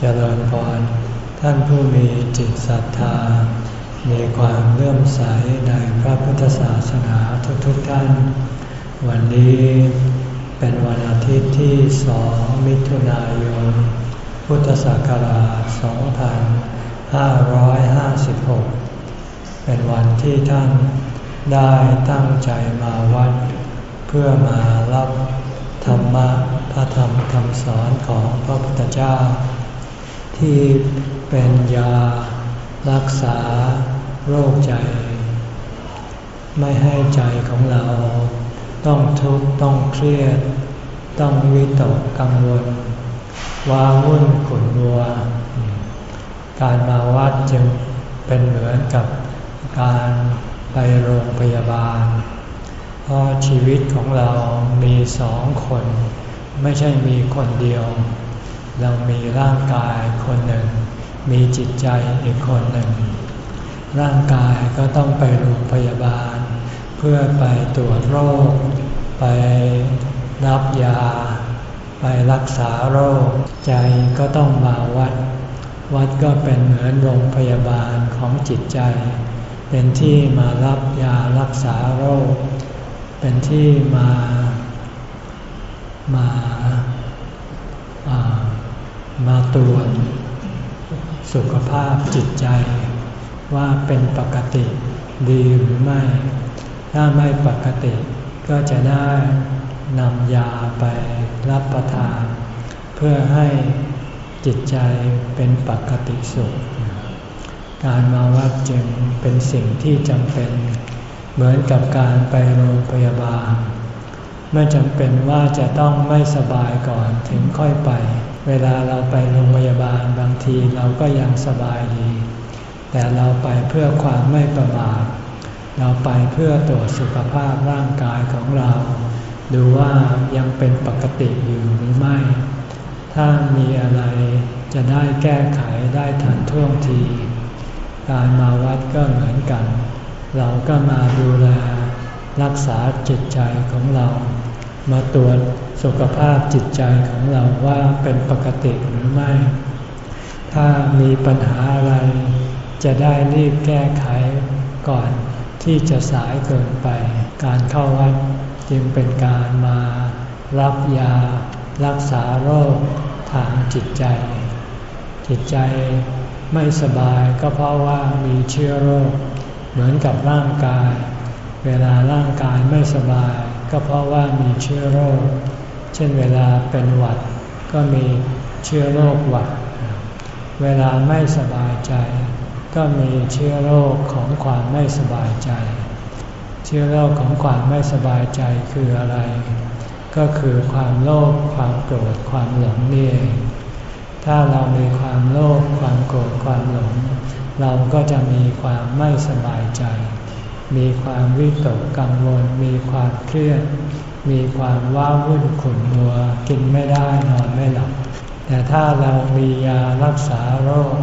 เจริญพรท่านผู้มีจิตศรัทธา มีความเลื่อมใสในพระพุทธศาสนาทุกๆทท่าน วันนี้เป็นวันอาทิตย์ที่สองมิถุนายน พุทธศักราช 2556 เป็นวันที่ท่านได้ตั้งใจมาวัด เพื่อมารับธรรมะพระธรรมคำสอนของพระพุทธเจ้า ที่เป็นยา รักษาโรคใจ ไม่ให้ใจของเรา ต้องทุกข์ต้องเครียด ต้องวิตกกังวลว้าวุ่นขุ่นมัว การมาวัดจึงเป็นเหมือนกับการไปโรงพยาบาล เพราะชีวิตของเรามีสองคน ไม่ใช่มีคนเดียว เรามีร่างกายคนหนึ่ง มีจิตใจอีกคนหนึ่ง ร่างกายก็ต้องไปโรงพยาบาล เพื่อไปตรวจโรค ไปรับยา ไปรักษาโรค ใจก็ต้องมาวัด วัดก็เป็นเหมือนโรงพยาบาลของจิตใจ เป็นที่มารับยารักษาโรค เป็นที่มามา มาตรวจสุขภาพจิตใจ ว่าเป็นปกติดีหรือไม่ ถ้าไม่ปกติก็จะได้นำยาไปรับประทาน เพื่อให้จิตใจเป็นปกติสุข การมาวัดจึงเป็นสิ่งที่จำเป็น เหมือนกับการไปโรงพยาบาล ไม่จำเป็นว่าจะต้องไม่สบายก่อนถึงค่อยไป เวลาเราไปโรงพยาบาลบางทีเราก็ยังสบายดี แต่เราไปเพื่อความไม่ประมาทเราไปเพื่อตรวจสุขภาพร่างกายของเรา ดูว่ายังเป็นปกติอยู่หรือไม่ ถ้ามีอะไรจะได้แก้ไขได้ทันท่วงที การมาวัดก็เหมือนกัน เราก็มาดูแลรักษาจิตใจของเรา มาตรวจสุขภาพจิตใจของเราว่าเป็นปกติหรือไม่ ถ้ามีปัญหาอะไร จะได้รีบแก้ไขก่อนที่จะสายเกินไป การเข้าวัดจึงเป็นการมารับยา รักษาโรคทางจิตใจ จิตใจไม่สบายก็เพราะว่ามีเชื้อโรค เหมือนกับร่างกาย เวลาร่างกายไม่สบาย ก็เพราะว่ามีเชื้อโรค เช่นเวลาเป็นหวัด ก็มีเชื้อโรคหวัด เวลาไม่สบายใจ ก็มีเชื้อโรคของความไม่สบายใจ เชื้อโรคของความไม่สบายใจคืออะไร ก็คือความโลภ ความโกรธ ความหลงนี่เองถ้าเรามีความโลภ ความโกรธ ความหลง เราก็จะมีความไม่สบายใจ มีความวิตกกังวล มีความเครียด มีความว้าวุ่นขุ่นมัว กินไม่ได้นอนไม่หลับ แต่ถ้าเรามียารักษาโรค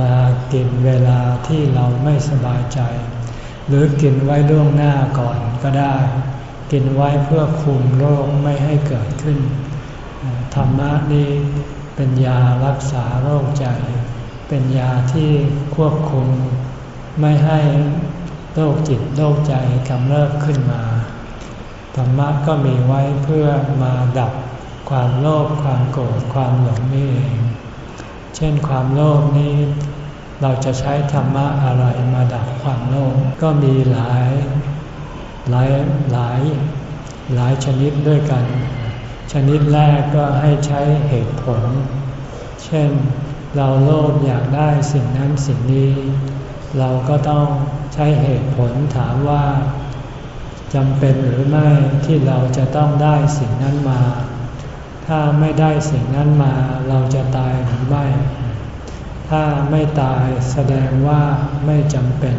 มากินเวลาที่เราไม่สบายใจ หรือกินไว้ล่วงหน้าก่อนก็ได้ กินไว้เพื่อคุมโรคไม่ให้เกิดขึ้น ธรรมะนี้เป็นยารักษาโรคใจ เป็นยาที่ควบคุมไม่ให้ โรคจิตโรคใจกำเริบขึ้นมา ธรรมะก็มีไว้เพื่อมาดับความโลภความโกรธความหลงนี่เอง เช่นความโลภนี้ เราจะใช้ธรรมะอะไรมาดับความโลภก็มีหลายหลายหลายหลายชนิดด้วยกัน ชนิดแรกก็ให้ใช้เหตุผล เช่นเราโลภอยากได้สิ่งนั้นสิ่งนี้ เราก็ต้อง ใช้เหตุผลถามว่าจำเป็นหรือไม่ที่เราจะต้องได้สิ่งนั้นมา ถ้าไม่ได้สิ่งนั้นมาเราจะตายหรือไม่ ถ้าไม่ตายแสดงว่าไม่จำเป็น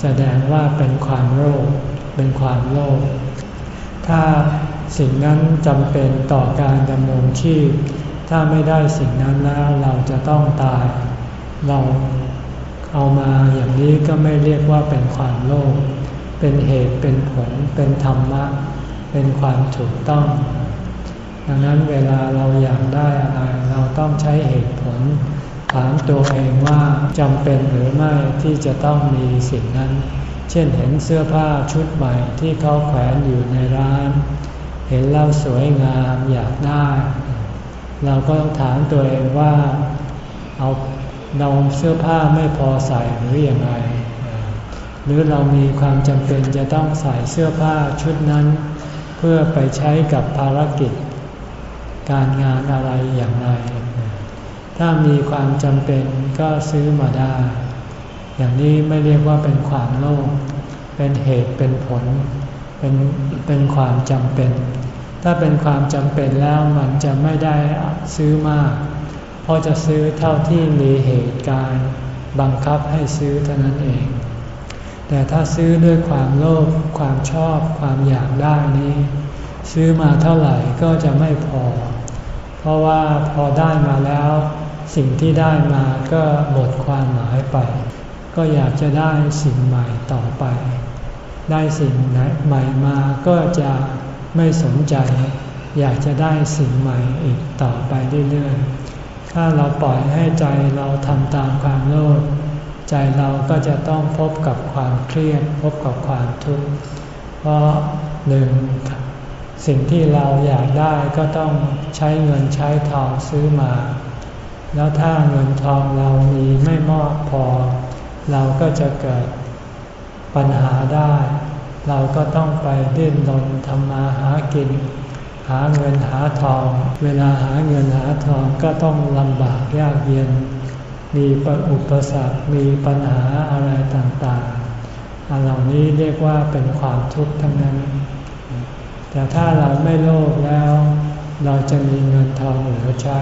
แสดงว่าเป็นความโลภเป็นความโลภถ้าสิ่งนั้นจำเป็นต่อการดำรงชีพ ถ้าไม่ได้สิ่งนั้นแล้วเราจะต้องตาย เรา เอามาอย่างนี้ก็ไม่เรียกว่าเป็นความโลภ เป็นเหตุเป็นผล เป็นธรรมะ เป็นความถูกต้อง ดังนั้นเวลาเราอยากได้อะไร เราต้องใช้เหตุผล ถามตัวเองว่าจำเป็นหรือไม่ที่จะต้องมีสิ่งนั้น เช่นเห็นเสื้อผ้าชุดใหม่ที่เขาแขวนอยู่ในร้าน เห็นแล้วสวยงามอยากได้ เราก็ต้องถามตัวเองว่าเอา เราเสื้อผ้าไม่พอใส่หรืออยังไงหรือเรามีความจำเป็นจะต้องใส่เสื้อผ้าชุดนั้น เพื่อไปใช้กับภารกิจ การงานอะไรอย่างไร ถ้ามีความจำเป็นก็ซื้อมาได้ อย่างนี้ไม่เรียกว่าเป็นความโลภ เป็นเหตุเป็นผล เป็นเป็นความจำเป็น ถ้าเป็นความจำเป็นแล้วมันจะไม่ได้ซื้อมาก เพราะจะซื้อเท่าที่มีเหตุการณ์บังคับให้ซื้อเท่านั้นเอง แต่ถ้าซื้อด้วยความโลภความชอบความอยากได้นี้ ซื้อมาเท่าไหร่ก็จะไม่พอ เพราะว่าพอได้มาแล้ว สิ่งที่ได้มาก็หมดความหมายไป ก็อยากจะได้สิ่งใหม่ต่อไป ได้สิ่งใหม่มาก็จะไม่สนใจ อยากจะได้สิ่งใหม่อีกต่อไปเรื่อยๆ ถ้าเราปล่อยให้ใจเราทำตามความโลภใจเราก็จะต้องพบกับความเครียดพบกับความทุกข์เพราะหนึ่งสิ่งที่เราอยากได้ก็ต้องใช้เงินใช้ทองซื้อมา แล้วถ้าเงินทองเรามีไม่มากพอ เราก็จะเกิดปัญหาได้ เราก็ต้องไปดิ้นรนทำมาหากิน หาเงินหาทอง เวลาหาเงินหาทองก็ต้องลำบากยากเย็น มีอุปสรรค มีปัญหาอะไรต่างๆ อันเหล่านี้เรียกว่าเป็นความทุกข์ทั้งนั้น แต่ถ้าเราไม่โลภแล้ว เราจะมีเงินทองเหลือใช้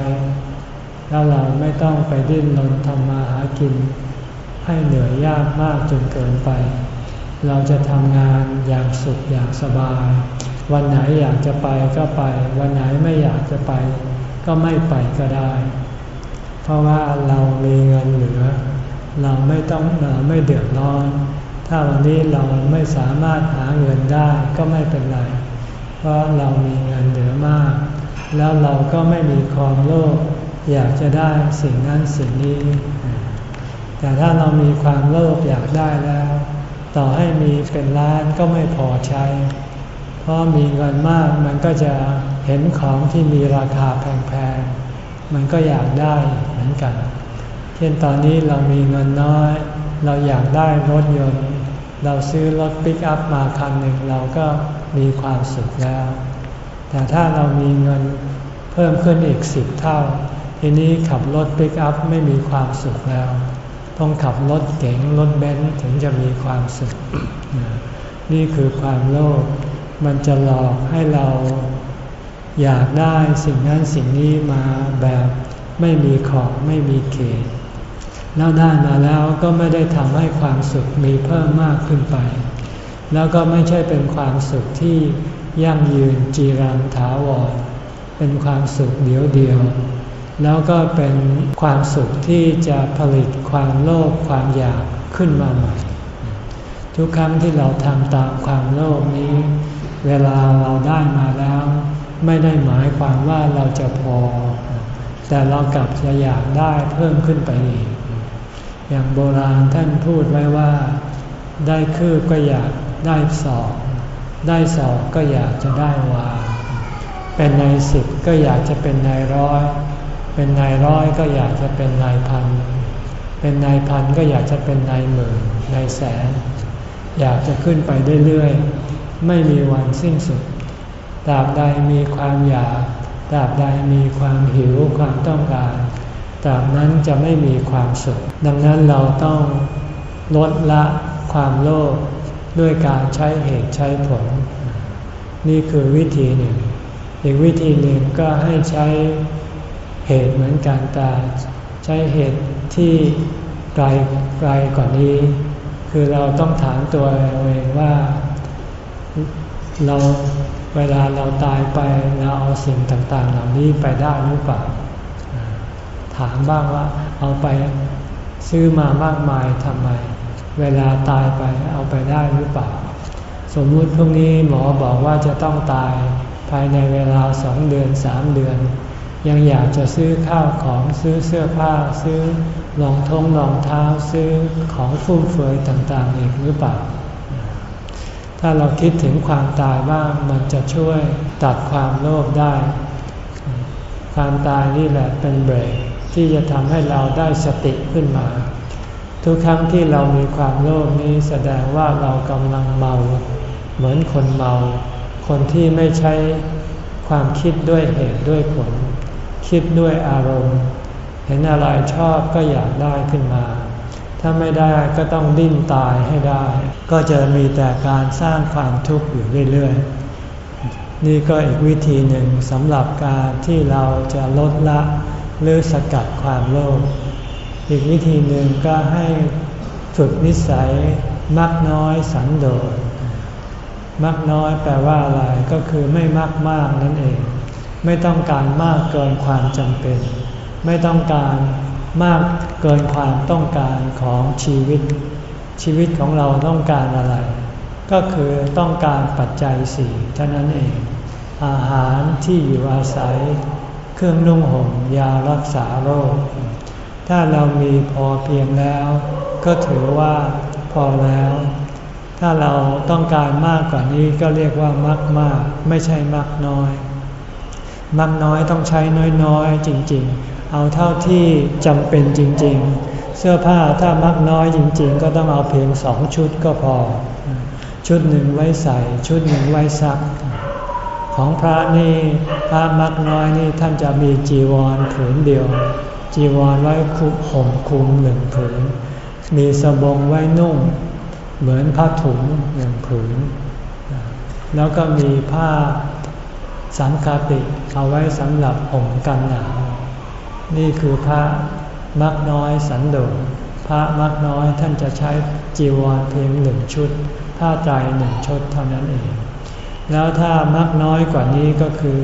แล้วเราไม่ต้องไปดิ้นรนทำมาหากิน ให้เหนื่อยยากมากจนเกินไป เราจะทำงานอย่างสุขอย่างสบาย วันไหนอยากจะไปก็ไป วันไหนไม่อยากจะไป ก็ไม่ไปก็ได้ เพราะว่าเรามีเงินเหลือ เราไม่ต้องเราไม่เดือดร้อน ถ้าวันนี้เราไม่สามารถหาเงินได้ก็ไม่เป็นไร เพราะเรามีเงินเหลือมาก แล้วเราก็ไม่มีความโลภอยากจะได้สิ่งนั้นสิ่งนี้ แต่ถ้าเรามีความโลภอยากได้แล้ว ต่อให้มีเป็นล้านก็ไม่พอใช้ เพราะมีเงินมากมันก็จะเห็นของที่มีราคาแพงๆ มันก็อยากได้เหมือนกัน เช่นตอนนี้เรามีเงินน้อย เราอยากได้รถยนต์ เราซื้อรถปิกอัพมาคันหนึ่งเราก็มีความสุขแล้ว แต่ถ้าเรามีเงินเพิ่มขึ้นอีกสิบเท่า ทีนี้ขับรถปิกอัพไม่มีความสุขแล้ว ต้องขับรถเก๋งรถเบนซ์ถึงจะมีความสุข นี่คือความโลภ มันจะหลอกให้เราอยากได้สิ่งนั้นสิ่งนี้มาแบบไม่มีขอบไม่มีเขต แล้วได้มาแล้วก็ไม่ได้ทำให้ความสุขมีเพิ่มมากขึ้นไป แล้วก็ไม่ใช่เป็นความสุขที่ยั่งยืนจีรังถาวร เป็นความสุขเดียวเดียว แล้วก็เป็นความสุขที่จะผลิตความโลภความอยากขึ้นมาใหม่ ทุกครั้งที่เราทำตามความโลภนี้ เวลาเราได้มาแล้ว ไม่ได้หมายความว่าเราจะพอ แต่เรากลับจะอยากได้เพิ่มขึ้นไปอีก อย่างโบราณท่านพูดไว้ว่า ได้คืบก็อยากได้สองได้สองก็อยากจะได้วา เป็นนายสิบก็อยากจะเป็นนายร้อย เป็นนายร้อยก็อยากจะเป็นนายพัน เป็นนายพันก็อยากจะเป็นนายหมื่นนายแสน อยากจะขึ้นไปเรื่อย ไม่มีวันสิ้นสุดตราบใดมีความอยากตราบใดมีความหิวความต้องการตราบนั้นจะไม่มีความสุข ดังนั้นเราต้องลดละความโลภด้วยการใช้เหตุใช้ผล นี่คือวิธีหนึ่ง อีกวิธีหนึ่งก็ให้ใช้เหตุเหมือนกันแต่ใช้เหตุที่ไกลไกลกว่านี้ คือเราต้องถามตัวเองว่า เราเวลาเราตายไปเราเอาสิ่งต่างๆ เหล่านี้ไปได้หรือเปล่า ถามบ้างว่าเอาไปซื้อมามากมายทำไม เวลาตายไปเอาไปได้หรือเปล่า สมมุติพรุ่งนี้หมอบอกว่าจะต้องตายภายในเวลาสองเดือนสามเดือน ยังอยากจะซื้อข้าวของซื้อเสื้อผ้าซื้อรองท้องรองเท้าซื้อของฟุ่มเฟือยต่างๆอีกหรือเปล่า ถ้าเราคิดถึงความตายบ้างมันจะช่วยตัดความโลภได้ ความตายนี่แหละเป็นเบรกที่จะทำให้เราได้สติขึ้นมา ทุกครั้งที่เรามีความโลภนี้แสดงว่าเรากำลังเมา เหมือนคนเมา คนที่ไม่ใช้ความคิดด้วยเหตุด้วยผล คิดด้วยอารมณ์ เห็นอะไรชอบก็อยากได้ขึ้นมา ถ้าไม่ได้ก็ต้องดิ้นตายให้ได้ ก็จะมีแต่การสร้างความทุกข์อยู่เรื่อยๆ นี่ก็อีกวิธีหนึ่งสำหรับการที่เราจะลดละหรือสกัดความโลภ อีกวิธีหนึ่งก็ให้ฝึกนิสัยมักน้อยสันโดษ มักน้อยแปลว่าอะไรก็คือไม่มากมากนั่นเอง ไม่ต้องการมากเกินความจำเป็น ไม่ต้องการ มากเกินความต้องการของชีวิต ชีวิตของเราต้องการอะไร ก็คือต้องการปัจจัยสี่เท่านั้นเอง อาหารที่อยู่อาศัย เครื่องนุ่งห่มยารักษาโรค ถ้าเรามีพอเพียงแล้ว ก็ถือว่าพอแล้ว ถ้าเราต้องการมากกว่านี้ก็เรียกว่ามากมากไม่ใช่มากน้อย มากน้อยต้องใช้น้อยๆจริงๆ เอาเท่าที่จำเป็นจริง ๆ เสื้อผ้าถ้ามากน้อยจริง ๆ ก็ต้องเอาเพียงสองชุดก็พอ ชุดหนึ่งไว้ใส่ ชุดหนึ่งไว้ซัก ของพระนี่พระมักน้อยนี่ท่านจะมีจีวรผืนเดียว จีวรไว้คุมห่มคุมหนึ่งผืน มีสบงไว้นุ่ง เหมือนผ้าถุงหนึ่งผืน แล้วก็มีผ้าสังคาติเอาไว้สำหรับห่มกันหนาว นี่คือพระมักน้อยสันโดษพระมักน้อยท่านจะใช้จีวรเพียงหนึ่งชุด ผ้าใจหนึ่งชุดเท่านั้นเอง แล้วถ้ามากน้อยกว่านี้ก็คือ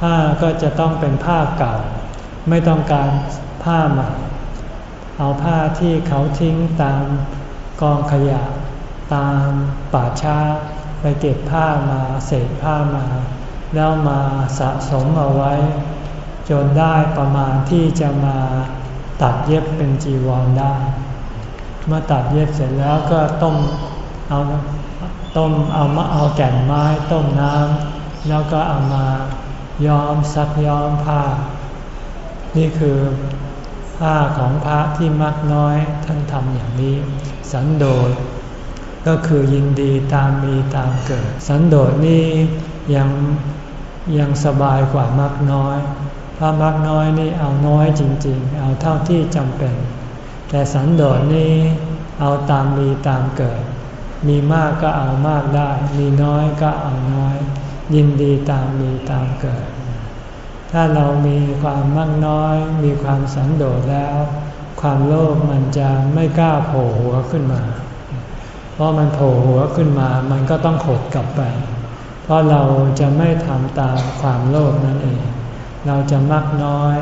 ผ้าก็จะต้องเป็นผ้าเก่า ไม่ต้องการผ้าใหม่เอาผ้าที่เขาทิ้งตามกองขยะ ตามป่าช้าไปเก็บผ้ามาเศษผ้ามา แล้วมาสะสมเอาไว้ จนได้ประมาณที่จะมาตัดเย็บเป็นจีวรได้ เมื่อตัดเย็บเสร็จแล้วก็ต้มเอาต้มเอามาเอาแก่นไม้ต้มน้ำแล้วก็เอามาย้อมซักย้อมผ้า นี่คือผ้าของพระที่มักน้อยท่านทำอย่างนี้ สันโดษก็คือยินดีตามมีตามเกิด สันโดษนี่ยังยังสบายกว่ามักน้อย พระมักน้อยนี่เอาน้อยจริง ๆ เอาเท่าที่จำเป็น แต่สันโดษนี่เอาตามมีตามเกิด มีมากก็เอามากได้ มีน้อยก็เอาน้อย ยินดีตามมีตามเกิด ถ้าเรามีความมั่งน้อย มีความสันโดษแล้ว ความโลภมันจะไม่กล้าโผล่หัวขึ้นมา เพราะมันโผล่หัวขึ้นมา มันก็ต้องขดกลับไป เพราะเราจะไม่ทำตามความโลภนั่นเอง เราจะมักน้อย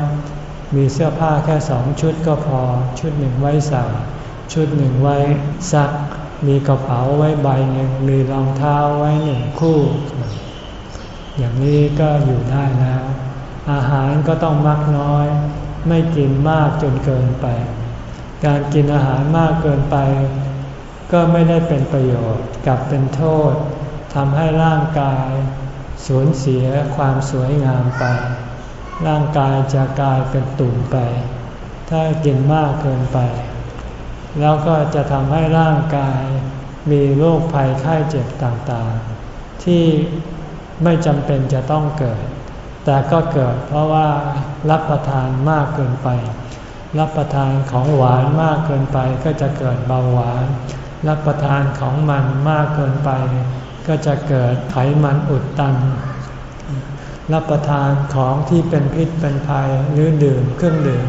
มีเสื้อผ้าแค่สองชุดก็พอ ชุดหนึ่งไว้ใส่ ชุดหนึ่งไว้ซัก มีกระเป๋าไว้ใบหนึ่ง มีรองเท้าไว้หนึ่งคู่ อย่างนี้ก็อยู่ได้แล้ว อาหารก็ต้องมักน้อย ไม่กินมากจนเกินไป การกินอาหารมากเกินไป ก็ไม่ได้เป็นประโยชน์กลับเป็นโทษทำให้ร่างกายสูญเสียความสวยงามไป ร่างกายจะกลายเป็นตุ่มไป ถ้ากินมากเกินไป แล้วก็จะทำให้ร่างกายมีโรคภัยไข้เจ็บต่างๆ ที่ไม่จำเป็นจะต้องเกิด แต่ก็เกิดเพราะว่ารับประทานมากเกินไป รับประทานของหวานมากเกินไปก็จะเกิดเบาหวาน รับประทานของมันมากเกินไป ก็จะเกิดไขมันอุดตัน รับประทานของที่เป็นพิษเป็นภัยหรือดื่มเครื่องดื่ม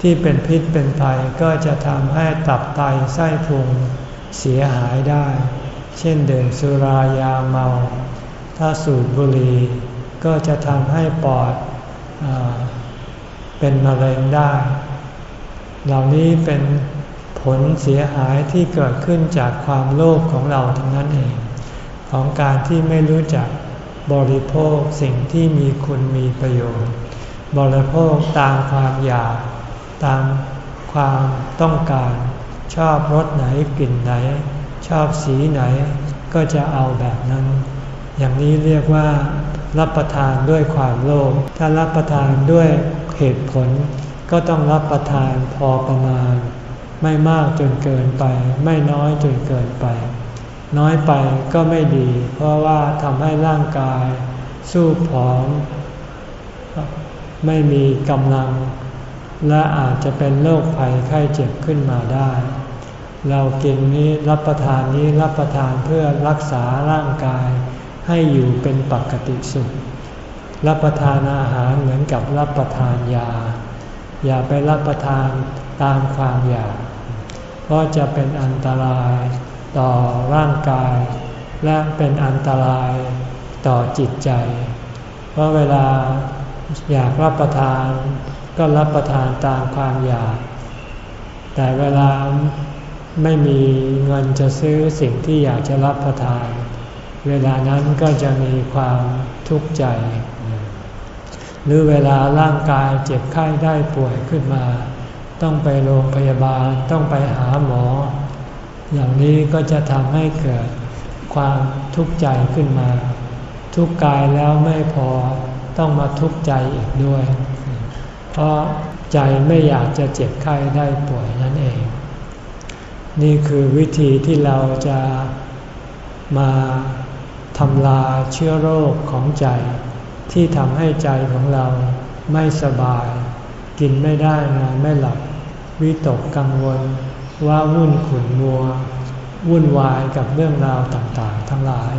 ที่เป็นพิษเป็นภัยก็จะทำให้ตับไตไส้พุงเสียหายได้ เช่นดื่มสุรายาเมา ถ้าสูบบุหรี่ก็จะทำให้ปอดอเป็นมะเร็งได้ เหล่านี้เป็นผลเสียหายที่เกิดขึ้นจากความโลภของเราทั้งนั้นเอง ของการที่ไม่รู้จัก บริโภคสิ่งที่มีคุณมีประโยชน์ บริโภคตามความอยาก ตามความต้องการ ชอบรสไหนกลิ่นไหน ชอบสีไหน ก็จะเอาแบบนั้น อย่างนี้เรียกว่า รับประทานด้วยความโลภถ้ารับประทานด้วยเหตุผล ก็ต้องรับประทานพอประมาณ ไม่มากจนเกินไป ไม่น้อยจนเกินไป น้อยไปก็ไม่ดี เพราะว่าทำให้ร่างกาย สู้ผอม ไม่มีกำลัง และอาจจะเป็นโรคภัยไข้เจ็บขึ้นมาได้ เรากินนี้รับประทานนี้รับประทานเพื่อรักษาร่างกาย ให้อยู่เป็นปกติสุข รับประทานอาหารเหมือนกับรับประทานยา อย่าไปรับประทานตามความอยาก เพราะจะเป็นอันตราย ต่อร่างกาย และเป็นอันตรายต่อจิตใจ เพราะเวลาอยากรับประทานก็รับประทานตามความอยาก แต่เวลาไม่มีเงินจะซื้อสิ่งที่อยากจะรับประทาน เวลานั้นก็จะมีความทุกข์ใจ หรือเวลาร่างกายเจ็บไข้ได้ป่วยขึ้นมา ต้องไปโรงพยาบาลต้องไปหาหมอ อย่างนี้ก็จะทำให้เกิดความทุกข์ใจขึ้นมา ทุกกายแล้วไม่พอต้องมาทุกข์ใจอีกด้วย เพราะใจไม่อยากจะเจ็บไข้ได้ป่วยนั่นเอง นี่คือวิธีที่เราจะมาทำลาเชื้อโรคของใจ ที่ทำให้ใจของเราไม่สบาย กินไม่ได้นอนไม่หลับ วิตกกังวล ว่าวุ่นขุนมัว วุ่นวายกับเรื่องราวต่างๆ ทั้งหลาย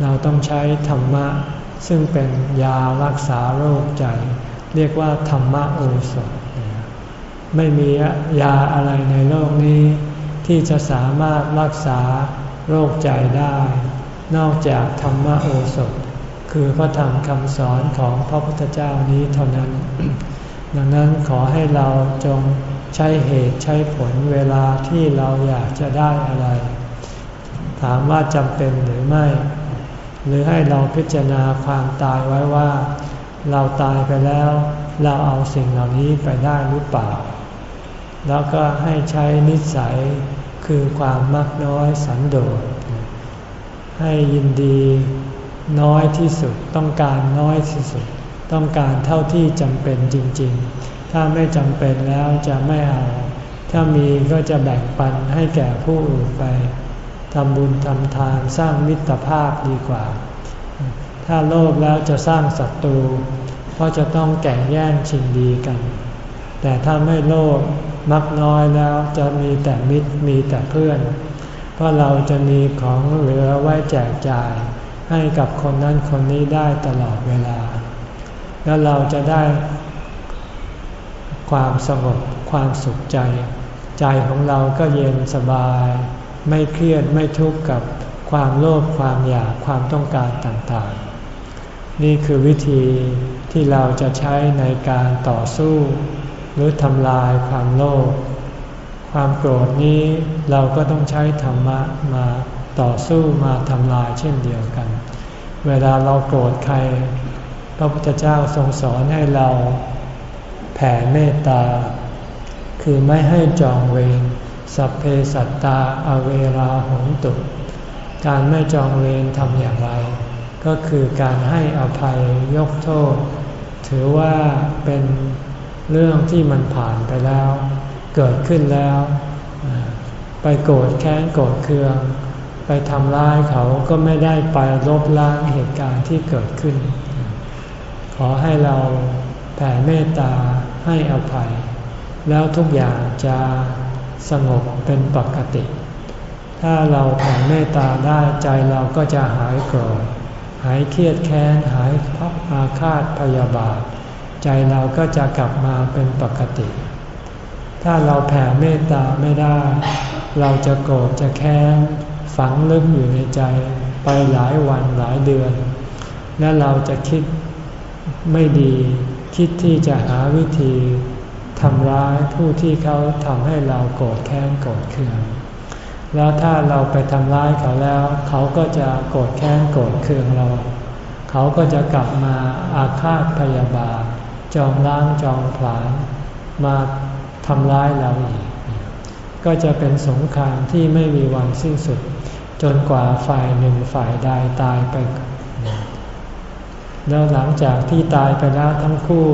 เราต้องใช้ธรรมะซึ่งเป็นยารักษาโรคใจ เรียกว่าธรรมะโอสถ ไม่มียาอะไรในโลกนี้ ที่จะสามารถรักษาโรคใจได้ นอกจากธรรมโอสถ คือพระธรรมคำสอนของพระพุทธเจ้านี้เท่านั้น ดังนั้นขอให้เราจง ใช้เหตุใช้ผลเวลาที่เราอยากจะได้อะไร ถามว่าจำเป็นหรือไม่ หรือให้เราพิจารณาความตายไว้ว่า เราตายไปแล้ว เราเอาสิ่งเหล่านี้ไปได้หรือเปล่า แล้วก็ให้ใช้นิสัยคือความมักน้อยสันโดษให้ยินดีน้อยที่สุดต้องการน้อยที่สุด ต้องการเท่าที่จำเป็นจริง ๆ ถ้าไม่จำเป็นแล้วจะไม่เอา ถ้ามีก็จะแบ่งปันให้แก่ผู้อื่นไปทำบุญทำทานสร้างมิตรภาพดีกว่า ถ้าโลภแล้วจะสร้างศัตรูเพราะจะต้องแก่งแย่งชิงดีกัน แต่ถ้าไม่โลภมักน้อยแล้วจะมีแต่มิตรมีแต่เพื่อน เพราะเราจะมีของเหลือไว้แจกจ่าย ให้กับคนนั้นคนนี้ได้ตลอดเวลา แล้วเราจะได้ ความสงบความสุขใจ ใจของเราก็เย็นสบาย ไม่เครียดไม่ทุกข์กับความโลภความอยากความต้องการต่างๆ นี่คือวิธีที่เราจะใช้ในการต่อสู้ หรือทำลายความโลภความโกรธนี้เราก็ต้องใช้ธรรมะมาต่อสู้มาทำลายเช่นเดียวกัน เวลาเราโกรธใคร พระพุทธเจ้าทรงสอนให้เรา แผ่เมตตา คือไม่ให้จองเวรสัพเพสัตตาอเวราหงตุ การไม่จองเวรทำอย่างไร ก็คือการให้อภัยยกโทษ ถือว่าเป็นเรื่องที่มันผ่านไปแล้ว เกิดขึ้นแล้ว ไปโกรธแค้นโกรธเคือง ไปทำร้ายเขาก็ไม่ได้ไปลบล้างเหตุการณ์ที่เกิดขึ้น ขอให้เราแผ่เมตตา ให้อภัย แล้วทุกอย่างจะสงบเป็นปกติ ถ้าเราแผ่เมตตาได้ใจเราก็จะหายโกรธหายเครียดแค้นหายพักอาฆาตพยาบาท ใจเราก็จะกลับมาเป็นปกติ ถ้าเราแผ่เมตตาไม่ได้ เราจะโกรธจะแค้นฝังลึกอยู่ในใจไปหลายวันหลายเดือน และเราจะคิดไม่ดี คิดที่จะหาวิธีทำร้ายผู้ที่เขาทำให้เราโกรธแค้นโกรธเคือง แล้วถ้าเราไปทำร้ายเขาแล้ว เขาก็จะโกรธแค้นโกรธเคืองเรา เขาก็จะกลับมาอาฆาตพยาบาทจองล้างจองผลาญมาทำร้ายเราอีก ก็จะเป็นสงครามที่ไม่มีวันสิ้นสุด จนกว่าฝ่ายหนึ่งฝ่ายใดตายไป แล้วหลังจากที่ตายไปแล้วทั้งคู่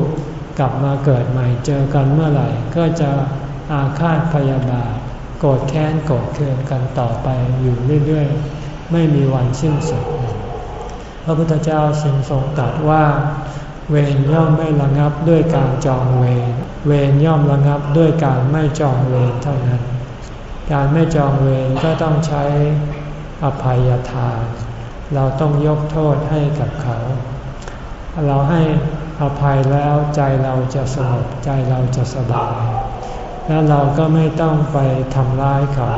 กลับมาเกิดใหม่เจอกันเมื่อไหร่ ก็จะอาฆาตพยาบาทโกรธแค้นโกรธเคืองกันต่อไปอยู่เรื่อยๆ ไม่มีวันสิ้นสุด พระพุทธเจ้าทรงทรงตรัสว่า เวรย่อมไม่ระงับด้วยการจองเวรเวรย่อมระงับด้วยการไม่จองเวรเท่านั้น การไม่จองเวรก็ต้องใช้อภัยทาน เราต้องยกโทษให้กับเขา เราให้อภัยแล้วใจเราจะสงบใจเราจะสบายแล้วเราก็ไม่ต้องไปทำร้ายเขา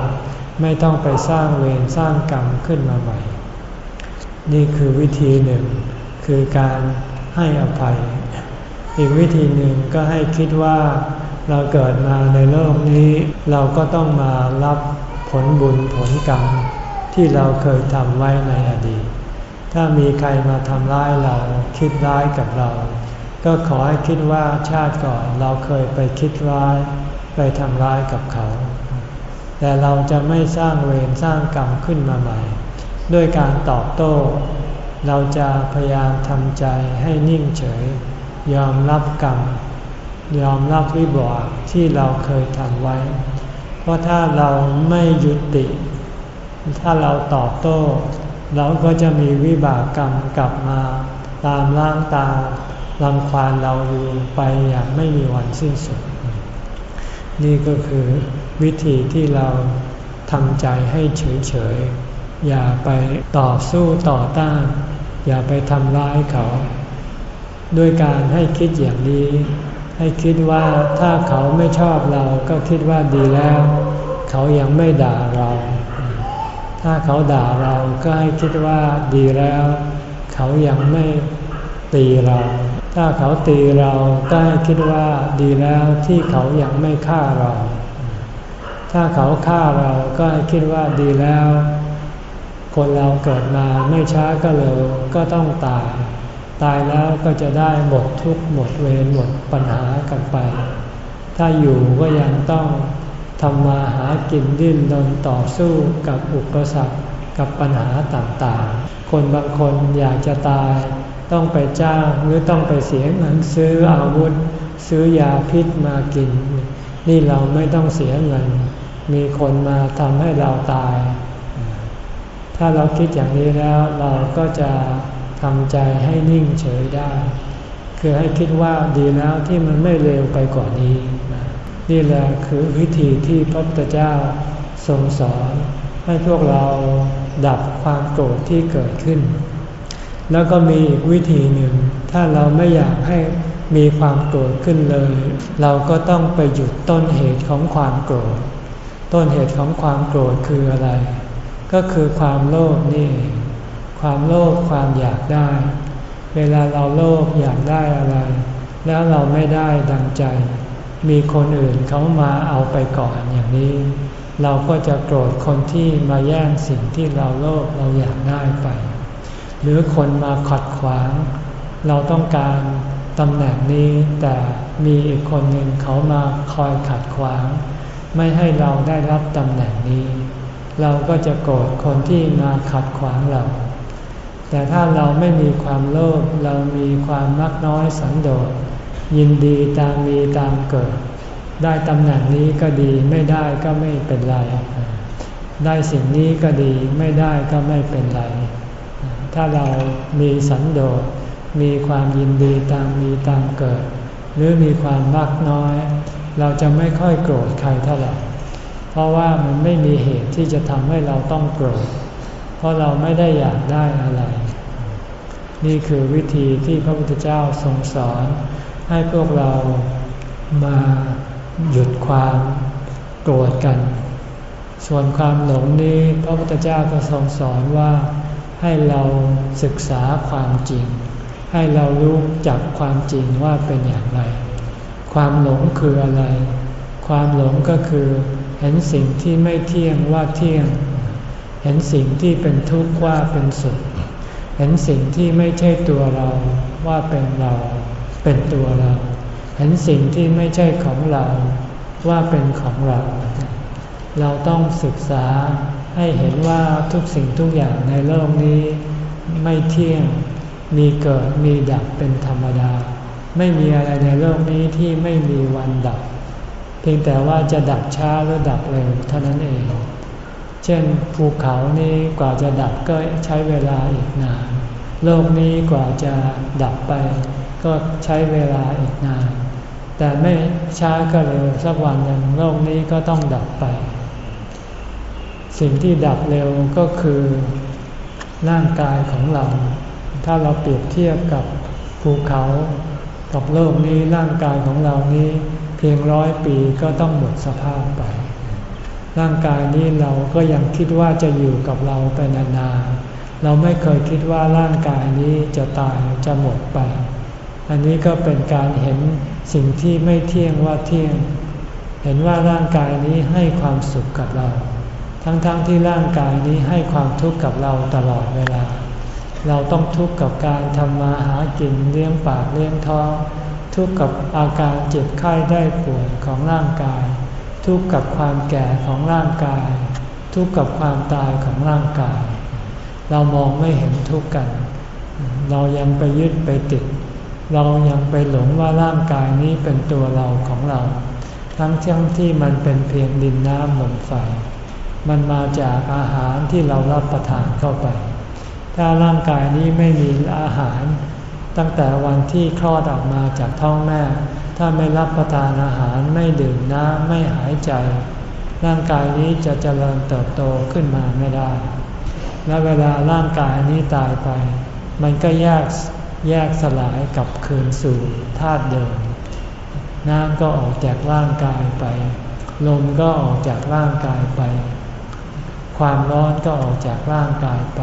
ไม่ต้องไปสร้างเวรสร้างกรรมขึ้นมาใหม่ นี่คือวิธีหนึ่ง คือการให้อภัย อีกวิธีหนึ่งก็ให้คิดว่าเราเกิดมาในโลกนี้ เราก็ต้องมารับผลบุญผลกรรมที่เราเคยทำไว้ในอดีต ถ้ามีใครมาทำร้ายเราคิดร้ายกับเรา ก็ขอให้คิดว่าชาติก่อนเราเคยไปคิดร้าย ไปทำร้ายกับเขา แต่เราจะไม่สร้างเวรสร้างกรรมขึ้นมาใหม่ ด้วยการตอบโต้ เราจะพยายามทำใจให้นิ่งเฉย ยอมรับกรรม ยอมรับวิบากที่เราเคยทำไว้ เพราะถ้าเราไม่ยุติ ถ้าเราตอบโต้ เราก็จะมีวิบากกรรมกลับมาตามล้างตาลังควานเราอยู่ไปอย่างไม่มีวันสิ้นสุด นี่ก็คือวิธีที่เราทำใจให้เฉยๆ อย่าไปต่อสู้ต่อต้าน อย่าไปทำร้ายเขา ด้วยการให้คิดอย่างนี้ ให้คิดว่าถ้าเขาไม่ชอบเราก็คิดว่าดีแล้ว เขายังไม่ด่าเรา ถ้าเขาด่าเราก็ให้คิดว่าดีแล้ว เขายังไม่ตีเรา ถ้าเขาตีเราก็ให้คิดว่าดีแล้วที่เขายังไม่ฆ่าเรา ถ้าเขาฆ่าเราก็ให้คิดว่าดีแล้ว คนเราเกิดมาไม่ช้าก็เร็วก็ต้องตาย ตายแล้วก็จะได้หมดทุกข์หมดเวรหมดปัญหากันไป ถ้าอยู่ก็ยังต้อง ทำมาหากินดิ้นรนต่อสู้กับอุปสรรคกับปัญหาต่างๆ คนบางคนอยากจะตาย ต้องไปจ้างหรือต้องไปเสียเงินซื้ออาวุธ ซื้อยาพิษมากิน นี่เราไม่ต้องเสียเงิน มีคนมาทำให้เราตาย ถ้าเราคิดอย่างนี้แล้วเราก็จะทำใจให้นิ่งเฉยได้ คือให้คิดว่าดีแล้วที่มันไม่เร็วไปกว่านี้นี่ นี่แหละคือวิธีที่พระพุทธเจ้าทรงสอน ให้พวกเราดับความโกรธที่เกิดขึ้น แล้วก็มีอีกวิธีหนึ่ง ถ้าเราไม่อยากให้มีความโกรธขึ้นเลย เราก็ต้องไปหยุดต้นเหตุของความโกรธ ต้นเหตุของความโกรธคืออะไร ก็คือความโลภนี่ ความโลภความอยากได้ เวลาเราโลภอยากได้อะไร แล้วเราไม่ได้ดังใจ มีคนอื่นเขามาเอาไปก่อนอย่างนี้ เราก็จะโกรธคนที่มาแย่งสิ่งที่เราโลภเราอยากได้ไป หรือคนมาขัดขวาง เราต้องการตำแหน่งนี้แต่มีอีกคนหนึ่งเขามาคอยขัดขวาง ไม่ให้เราได้รับตำแหน่งนี้ เราก็จะโกรธคนที่มาขัดขวางเรา แต่ถ้าเราไม่มีความโลภเรามีความมักน้อยสันโดษ ยินดีตามมีตามเกิด ได้ตำแหน่งนี้ก็ดีไม่ได้ก็ไม่เป็นไร ได้สิ่งนี้ก็ดีไม่ได้ก็ไม่เป็นไร ถ้าเรามีสันโดษมีความยินดีตามมีตามเกิด หรือมีความมากน้อย เราจะไม่ค่อยโกรธใครเท่าไหร่เพราะว่ามันไม่มีเหตุที่จะทำให้เราต้องโกรธ เพราะเราไม่ได้อยากได้อะไร นี่คือวิธีที่พระพุทธเจ้าทรงสอน ให้พวกเรามาหยุดความโกรธกัน ส่วนความหลงนี้พระพุทธเจ้าก็ทรงสอนว่าให้เราศึกษาความจริง ให้เรารู้จักความจริงว่าเป็นอย่างไร ความหลงคืออะไร ความหลงก็คือ เห็นสิ่งที่ไม่เที่ยงว่าเที่ยง เห็นสิ่งที่เป็นทุกข์ว่าเป็นสุข เห็นสิ่งที่ไม่ใช่ตัวเราว่าเป็นเรา เป็นตัวเรา เห็นสิ่งที่ไม่ใช่ของเราว่าเป็นของเรา เราต้องศึกษาให้เห็นว่าทุกสิ่งทุกอย่างในโลกนี้ไม่เที่ยง มีเกิดมีดับเป็นธรรมดา ไม่มีอะไรในโลกนี้ที่ไม่มีวันดับ เพียงแต่ว่าจะดับช้าหรือดับเร็วเท่านั้นเอง เช่นภูเขานี้กว่าจะดับก็ใช้เวลาอีกนาน โลกนี้กว่าจะดับไป ก็ใช้เวลาอีกนาน แต่ไม่ช้าก็เร็วสักวันหนึ่งโลกนี้ก็ต้องดับไป สิ่งที่ดับเร็วก็คือร่างกายของเรา ถ้าเราเปรียบเทียบกับภูเขากับโลกนี้ร่างกายของเรานี้ เพียงร้อยปีก็ต้องหมดสภาพไป ร่างกายนี้เราก็ยังคิดว่าจะอยู่กับเราไปนานๆเราไม่เคยคิดว่าร่างกายนี้จะตายจะหมดไป อันนี้ก็เป็นการเห็นสิ่งที่ไม่เที่ยงว่าเที่ยง เห็นว่าร่างกายนี้ให้ความสุขกับเรา ทั้งๆทที่ร่างกายนี้ให้ความทุกข์กับเราตลอดเวลา เราต้องทุกข์กับการทำมาหากินเลี้ยงปากเลี้ยงท้อง ทุกข์กับอาการเจ็บไข้ได้ป่วยของร่างกาย ทุกข์กับความแก่ของร่างกาย ทุกข์กับความตายของร่างกาย เรามองไม่เห็นทุกข์กัน เรายังไปยึดไปติด เรายังไปหลงว่าร่างกายนี้เป็นตัวเราของเรา ทั้งที่ที่มันเป็นเพียงดินน้ำลมไฟ มันมาจากอาหารที่เรารับประทานเข้าไป ถ้าร่างกายนี้ไม่มีอาหาร ตั้งแต่วันที่คลอดออกมาจากท้องแม่ ถ้าไม่รับประทานอาหารไม่ดื่มน้ำไม่หายใจ ร่างกายนี้จะเจริญเติบโตขึ้นมาไม่ได้ และเวลาร่างกายนี้ตายไป มันก็แยก แยกสลายกับคืนสู่ธาตุเดิม น้ำก็ออกจากร่างกายไป ลมก็ออกจากร่างกายไป ความร้อนก็ออกจากร่างกายไป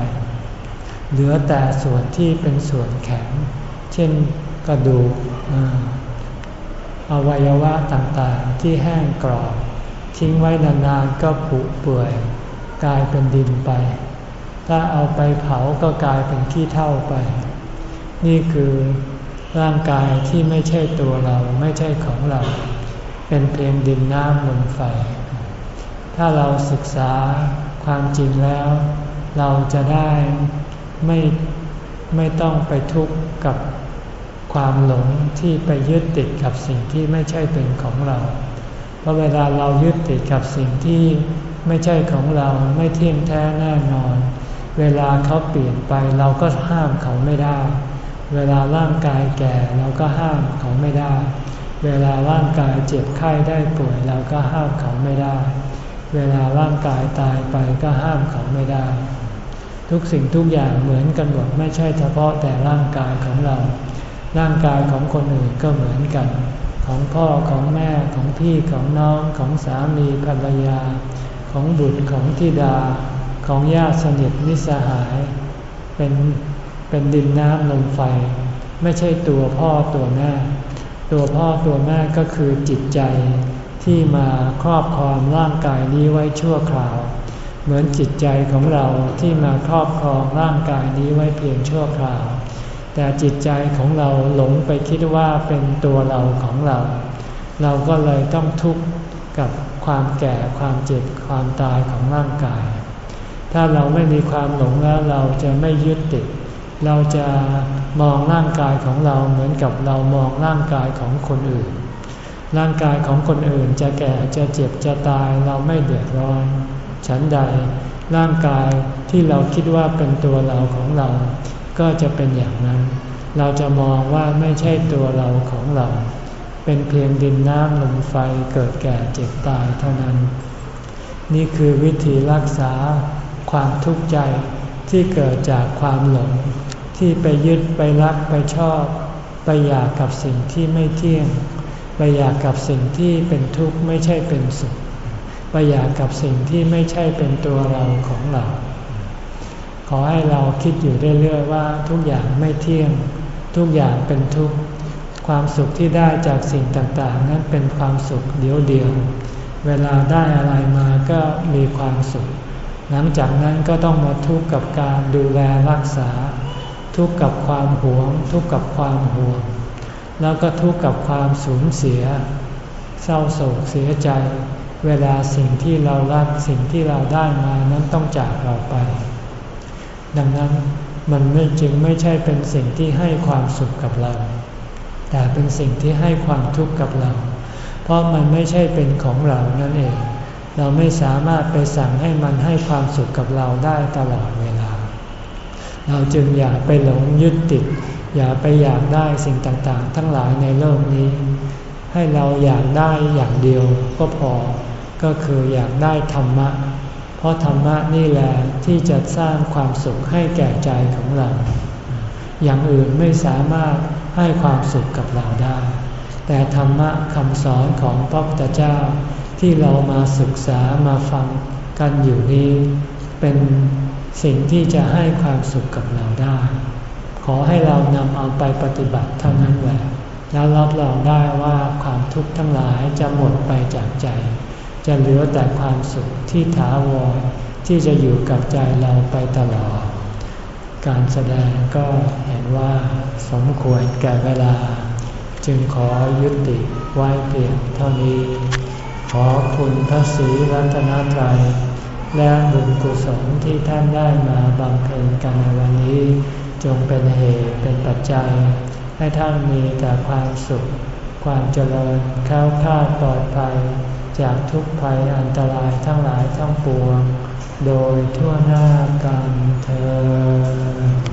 เหลือแต่ส่วนที่เป็นส่วนแข็ง เช่นกระดูกอวัยวะต่างๆที่แห้งกรอบ ทิ้งไว้นานๆก็ผุเปื่อยกลายเป็นดินไป ถ้าเอาไปเผาก็กลายเป็นขี้เท่าไป นี่คือร่างกายที่ไม่ใช่ตัวเราไม่ใช่ของเรา เป็นเพียงดินน้ำลมไฟ ถ้าเราศึกษาความจริงแล้ว เราจะได้ไม่ไม่ต้องไปทุกข์กับความหลงที่ไปยึดติดกับสิ่งที่ไม่ใช่เป็นของเรา เพราะเวลาเรายึดติดกับสิ่งที่ไม่ใช่ของเราไม่เที่ยงแท้แน่นอน เวลาเขาเปลี่ยนไปเราก็ห้ามเขาไม่ได้ เวลาร่างกายแก่เราก็ห้ามเขาไม่ได้ เวลาร่างกายเจ็บไข้ได้ป่วยเราก็ห้ามเขาไม่ได้ เวลาร่างกายตายไปก็ห้ามเขาไม่ได้ ทุกสิ่งทุกอย่างเหมือนกันหมดไม่ใช่เฉพาะแต่ร่างกายของเรา ร่างกายของคนอื่นก็เหมือนกัน ของพ่อของแม่ของพี่ของน้องของสามีภรรยา ของบุตรของธิดา ของญาติสนิทนิสหาย เป็น เป็นดินน้ำลมไฟ ไม่ใช่ตัวพ่อตัวแม่ ตัวพ่อตัวแม่ก็คือจิตใจที่มาครอบครองร่างกายนี้ไว้ชั่วคราว เหมือนจิตใจของเราที่มาครอบครองร่างกายนี้ไว้เพียงชั่วคราว แต่จิตใจของเราหลงไปคิดว่าเป็นตัวเราของเรา เราก็เลยต้องทุกข์กับความแก่ความเจ็บความตายของร่างกาย ถ้าเราไม่มีความหลงแล้วเราจะไม่ยึดติด เราจะมองร่างกายของเราเหมือนกับเรามองร่างกายของคนอื่น ร่างกายของคนอื่นจะแก่จะเจ็บจะตายเราไม่เดือดร้อน ฉันใดร่างกายที่เราคิดว่าเป็นตัวเราของเรา ก็จะเป็นอย่างนั้น เราจะมองว่าไม่ใช่ตัวเราของเรา เป็นเพียงดินน้ำลมไฟเกิดแก่เจ็บตายเท่านั้น นี่คือวิธีรักษาความทุกข์ใจที่เกิดจากความหลง ที่ไปยึดไปรักไปชอบ ไปอยากกับสิ่งที่ไม่เที่ยง ไปอยากกับสิ่งที่เป็นทุกข์ไม่ใช่เป็นสุข ไปอยากกับสิ่งที่ไม่ใช่เป็นตัวเราของเรา ขอให้เราคิดอยู่เรื่อยๆว่าทุกอย่างไม่เที่ยง ทุกอย่างเป็นทุกข์ความสุขที่ได้จากสิ่งต่างๆ นั้นเป็นความสุขเดียวเดียว เวลาได้อะไรมาก็มีความสุข หลังจากนั้นก็ต้องมาทุกข์กับการดูแลรักษา ทุกข์กับความหวง ทุกข์กับความห่วง แล้วก็ทุกข์กับความสูญเสีย เศร้าโศกเสียใจ เวลาสิ่งที่เรารักสิ่งที่เราได้มานั้นต้องจากเราไป ดังนั้นมันไม่จึงไม่ใช่เป็นสิ่งที่ให้ความสุขกับเรา แต่เป็นสิ่งที่ให้ความทุกข์กับเรา เพราะมันไม่ใช่เป็นของเรานั่นเอง เราไม่สามารถไปสั่งให้มันให้ความสุขกับเราได้ตลอดเว เราจึงอย่าไปหลงยึดติด อย่าไปอยากได้สิ่งต่างๆ ทั้งหลายในโลกนี้ ให้เราอยากได้อย่างเดียวก็พอ ก็คืออยากได้ธรรมะ เพราะธรรมะนี่แหละที่จะสร้างความสุขให้แก่ใจของเรา อย่างอื่นไม่สามารถให้ความสุขกับเราได้ แต่ธรรมะคำสอนของพระพุทธเจ้าที่เรามาศึกษามาฟังกันอยู่นี้ เป็น สิ่งที่จะให้ความสุขกับเราได้ ขอให้เรานำเอาไปปฏิบัติเท่านั้นแหละ แล้วรับรองได้ว่าความทุกข์ทั้งหลายจะหมดไปจากใจ จะเหลือแต่ความสุขที่ถาวรที่จะอยู่กับใจเราไปตลอด การแสดงก็เห็นว่าสมควรแก่เวลา จึงขอยุติไว้เพียงเท่านี้ ขอคุณพระศรีรัตนตรัย และบุญกุศลที่ท่านได้มาบำเพ็ญกันในวันนี้ จงเป็นเหตุเป็นปัจจัย ให้ท่านมีแต่ความสุข ความเจริญแค้วคลาดปลอดภัย จากทุกภัยอันตรายทั้งหลายทั้งปวง โดยทั่วหน้ากันเธอ